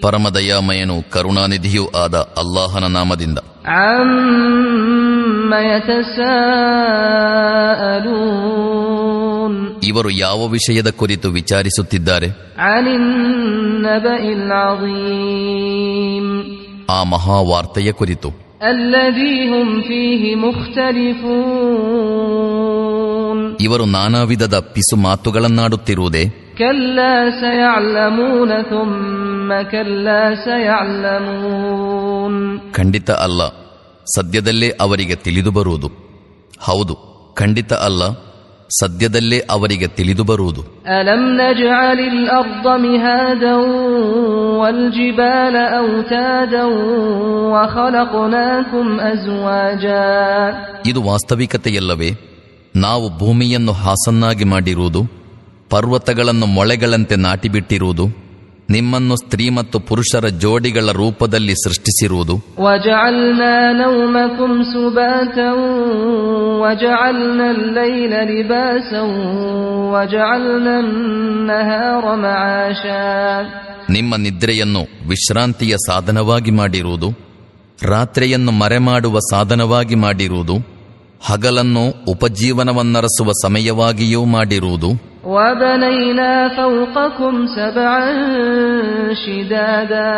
ಪರಮದಯಾಮಯನು ಕರುಣಾನಿಧಿಯೂ ಆದ ಅಲ್ಲಾಹನ ನಾಮದಿಂದ. ಇವರು ಯಾವ ವಿಷಯದ ಕುರಿತು ವಿಚಾರಿಸುತ್ತಿದ್ದಾರೆ? ಆ ಮಹಾವಾರ್ತೆಯ ಕುರಿತು. ಅಲ್ಲದೀ ಇವರು ನಾನಾ ವಿಧದ ಪಿಸು ಮಾತುಗಳನ್ನಾಡುತ್ತಿರುವುದೇ? ಖಂಡಿತ ಅಲ್ಲ. ಸದ್ಯದಲ್ಲೇ ಅವರಿಗೆ ತಿಳಿದು ಬರುವುದು. ಹೌದು ಖಂಡಿತ ಅಲ್ಲ. ಸದ್ಯದಲ್ಲೇ ಅವರಿಗೆ ತಿಳಿದು ಬರುವುದು. ಇದು ವಾಸ್ತವಿಕತೆಯಲ್ಲವೇ? ನಾವು ಭೂಮಿಯನ್ನು ಹಾಸನ್ನಾಗಿ ಮಾಡಿರುವುದು ಪರ್ವತಗಳನ್ನು ಮೊಳೆಗಳಂತೆ ನಾಟಿಬಿಟ್ಟಿರುವುದು ನಿಮ್ಮನ್ನು ಸ್ತ್ರೀ ಮತ್ತು ಪುರುಷರ ಜೋಡಿಗಳ ರೂಪದಲ್ಲಿ ಸೃಷ್ಟಿಸಿರುವುದು. ನಿಮ್ಮ ನಿದ್ರೆಯನ್ನು ವಿಶ್ರಾಂತಿಯ ಸಾಧನವಾಗಿ ಮಾಡಿರುವುದು ರಾತ್ರಿಯನ್ನು ಮರೆಮಾಡುವ ಸಾಧನವಾಗಿ ಮಾಡಿರುವುದು. ಹಗಲನ್ನು ಉಪಜೀವನವನ್ನರಸುವ ಸಮಯವಾಗಿಯೂ ಮಾಡಿರುವುದು. وبنينا فوقكم سبعا شدادا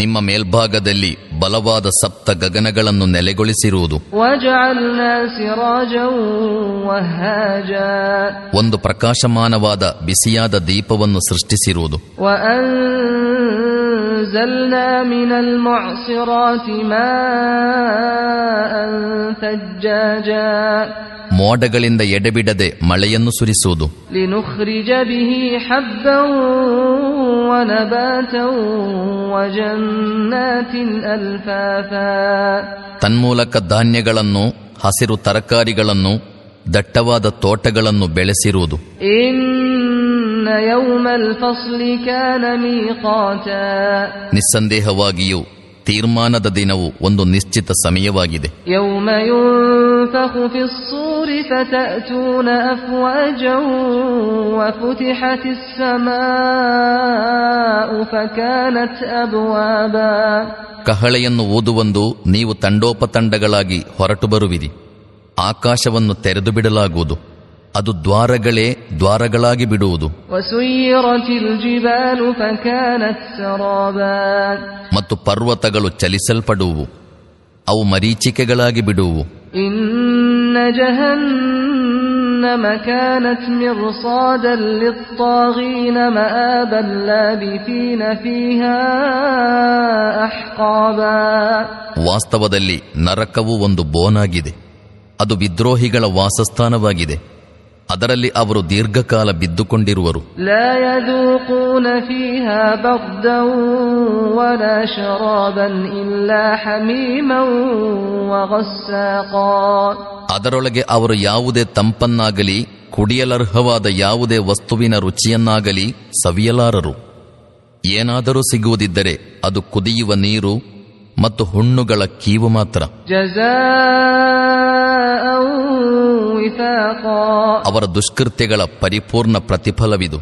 ನಿಮ್ಮ ಮೇಲ್ಭಾಗದಲ್ಲಿ ಬಲವಾದ ಸಪ್ತ ಗಗನಗಳನ್ನು ನೆಲೆಗೊಳಿಸಿರುವುದು وجعلنا سراجا وهاجا ಒಂದು ಪ್ರಕಾಶಮಾನವಾದ ಬಿಸಿಯಾದ ದೀಪವನ್ನು ಸೃಷ್ಟಿಸಿರುವುದು وأنزلنا من المعصرات ماء ثجاجا ಮೋಡಗಳಿಂದ ಎಡೆಬಿಡದೆ ಮಳೆಯನ್ನು ಸುರಿಸುವುದು. ತನ್ಮೂಲಕ ಧಾನ್ಯಗಳನ್ನು ಹಸಿರು ತರಕಾರಿಗಳನ್ನು ದಟ್ಟವಾದ ತೋಟಗಳನ್ನು ಬೆಳೆಸಿರುವುದು. ನಿಸ್ಸಂದೇಹವಾಗಿಯೂ ತೀರ್ಮಾನದ ದಿನವು ಒಂದು ನಿಶ್ಚಿತ ಸಮಯವಾಗಿದೆ. ಯೌಮಯೂ يوم ينفخ في الصور فتأتون أفواجا وفتحت السماء فكانت أبوابا ಕಹಳೆಯನ್ನು ಊದುವಂದು ನೀವು ತಂಡೋಪತಂಡಗಳಾಗಿ ಹೊರಟು ಬರುವಿರಿ ಆಕಾಶವನ್ನು ತೆರೆದು ಬಿಡಲಾಗುವುದು ಅದು ದ್ವಾರಗಳೇ ದ್ವಾರಗಳಾಗಿ ಬಿಡುವುದು وسيرت الجبال فكانت سرابا ಮತ್ತು ಪರ್ವತಗಳು ಚಲಿಸಲ್ಪಡುವು ಅವು ಮರೀಚಿಕೆಗಳಾಗಿ ಬಿಡುವು إن جهنم كانت مرصادا للطاغين مآبا لابثين فيها أحقابا ವಾಸ್ತವದಲ್ಲಿ ನರಕವು ಒಂದು ಬೋನಾಗಿದೆ ಅದು ವಿದ್ರೋಹಿಗಳ ವಾಸಸ್ಥಾನವಾಗಿದೆ ಅದರಲ್ಲಿ ಅವರು ದೀರ್ಘಕಾಲ ಬಿದ್ದುಕೊಂಡಿರುವರು ಅದರೊಳಗೆ ಅವರು ಯಾವುದೇ ತಂಪನ್ನಾಗಲಿ, ಕುಡಿಯಲರ್ಹವಾದ ಯಾವುದೇ ವಸ್ತುವಿನ ರುಚಿಯನ್ನಾಗಲಿ ಸವಿಯಲಾರರು. ಏನಾದರೂ ಸಿಗುವುದಿದ್ದರೆ ಅದು ಕುದಿಯುವ ನೀರು ಮತ್ತು ಹುಣ್ಣುಗಳ ಕೀವು ಮಾತ್ರ. ಅವರ ದುಷ್ಕೃತ್ಯಗಳ ಪರಿಪೂರ್ಣ ಪ್ರತಿಫಲವಿದು.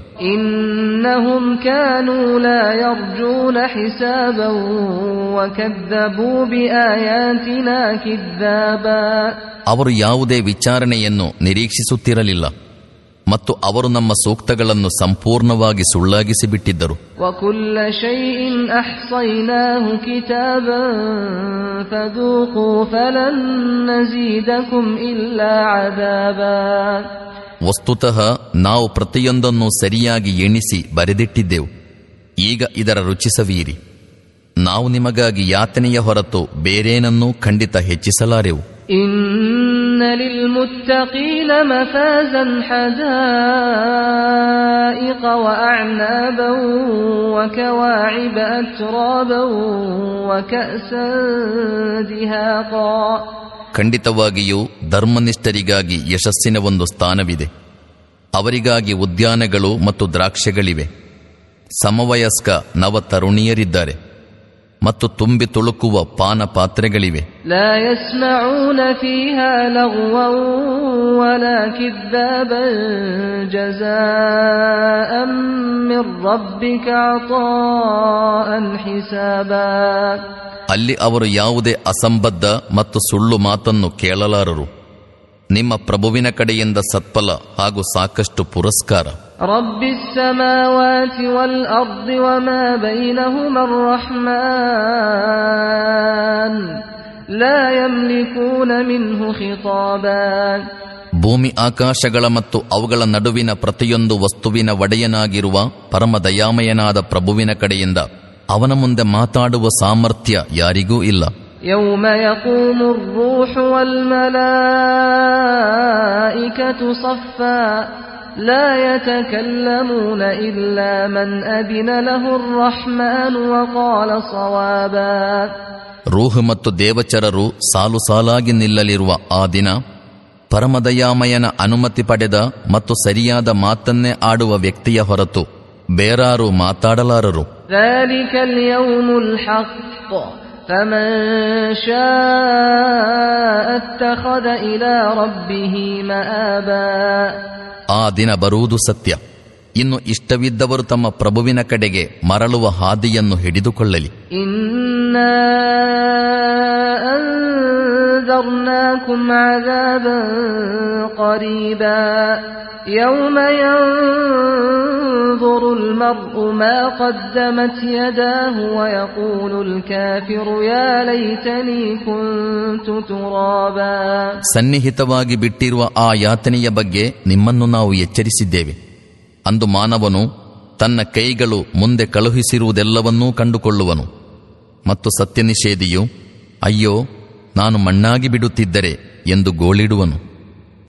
ಅವರು ಯಾವುದೇ ವಿಚಾರಣೆಯನ್ನು ನಿರೀಕ್ಷಿಸುತ್ತಿರಲಿಲ್ಲ. ಮತ್ತು ಅವರು ನಮ್ಮ ಸೂಕ್ತಗಳನ್ನು ಸಂಪೂರ್ಣವಾಗಿ ಸುಳ್ಳಾಗಿಸಿ ಬಿಟ್ಟಿದ್ದರು. ವಸ್ತುತಃ ನಾವು ಪ್ರತಿಯೊಂದನ್ನು ಸರಿಯಾಗಿ ಎಣಿಸಿ ಬರೆದಿಟ್ಟಿದ್ದೆವು. ಈಗ ಇದರ ರುಚಿಸವೀರಿ. ನಾವು ನಿಮಗಾಗಿ ಯಾತನೆಯ ಹೊರತು ಬೇರೇನನ್ನೂ ಖಂಡಿತ ಹೆಚ್ಚಿಸಲಾರೆವು. ಇನ್ إن للمتقين مفازا حدائق وأعنابا وكواعب أترابا وكأسا دهاقا ಖಂಡಿತವಾಗಿಯೂ ಧರ್ಮನಿಷ್ಠರಿಗಾಗಿ ಯಶಸ್ಸಿನ ಒಂದು ಸ್ಥಾನವಿದೆ ಅವರಿಗಾಗಿ ಉದ್ಯಾನಗಳು ಮತ್ತು ದ್ರಾಕ್ಷೆಗಳಿವೆ ಸಮವಯಸ್ಕ ನವ ತರುಣಿಯರಿದ್ದಾರೆ ಮತ್ತು ತುಂಬಿ ತುಳುಕುವ ಪಾನ ಪಾತ್ರೆಗಳಿವೆ ಅಲ್ಲಿ ಅವರು ಯಾವುದೇ ಅಸಂಬದ್ಧ ಮತ್ತು ಸುಳ್ಳು ಮಾತನ್ನು ಕೇಳಲಾರರು. ನಿಮ್ಮ ಪ್ರಭುವಿನ ಕಡೆಯಿಂದ ಸತ್ಪಲ ಹಾಗೂ ಸಾಕಷ್ಟು ಪುರಸ್ಕಾರ. رب السماوات والأرض وما بينهما الرحمن لا يملكون منه خطابا ಭೂಮಿ ಆಕಾಶಗಳ ಮತ್ತು ಅವುಗಳ ನಡುವಿನ ಪ್ರತಿಯೊಂದು ವಸ್ತುವಿನ ಒಡೆಯನಾಗಿರುವ ಪರಮ ದಯಾಮಯನಾದ ಪ್ರಭುವಿನ ಕಡೆಯಿಂದ ಅವನ ಮುಂದೆ ಮಾತಾಡುವ ಸಾಮರ್ಥ್ಯ ಯಾರಿಗೂ ಇಲ್ಲ يوم يقوم الروح والملائكة صفا لا يتكلمون إلا من أذن له الرحمن وقال صوابا ರೂಹ್ ಮತ್ತು ದೇವಚರರು ಸಾಲು ಸಾಲಾಗಿ ನಿಲ್ಲಲಿರುವ ಆ ದಿನ ಪರಮದಯಾಮಯನ ಅನುಮತಿ ಪಡೆದ ಮತ್ತು ಸರಿಯಾದ ಮಾತನ್ನೇ ಆಡುವ ವ್ಯಕ್ತಿಯ ಹೊರತು ಬೇರಾರು ಮಾತಾಡಲಾರರು ಆ ದಿನ ಬರುವುದು ಸತ್ಯ. ಇನ್ನು ಇಷ್ಟವಿದ್ದವರು ತಮ್ಮ ಪ್ರಭುವಿನ ಕಡೆಗೆ ಮರಳುವ ಹಾದಿಯನ್ನು ಹಿಡಿದುಕೊಳ್ಳಲಿ. إنا أنذرناكم عذابا قريبا يوم ينظر المرء ما قدمت يداه ويقول الكافر يا ليتني كنت ترابا ಸನ್ನಿಹಿತವಾಗಿ ಬಿಟ್ಟಿರುವ ಆ ಯಾತನೆಯ ಬಗ್ಗೆ ನಿಮ್ಮನ್ನು ನಾವು ಎಚ್ಚರಿಸಿದ್ದೇವೆ ಅಂದು ಮಾನವನು ತನ್ನ ಕೈಗಳು ಮುಂದೆ ಕಳುಹಿಸಿರುವುದೆಲ್ಲವನ್ನೂ ಕಂಡುಕೊಳ್ಳುವನು ಮತ್ತು ಸತ್ಯನಿಷೇಧಿಯು ಅಯ್ಯೋ ನಾನು ಮಣ್ಣಾಗಿ ಬಿಡುತ್ತಿದ್ದರೆ ಎಂದು ಗೋಳಿಡುವನು.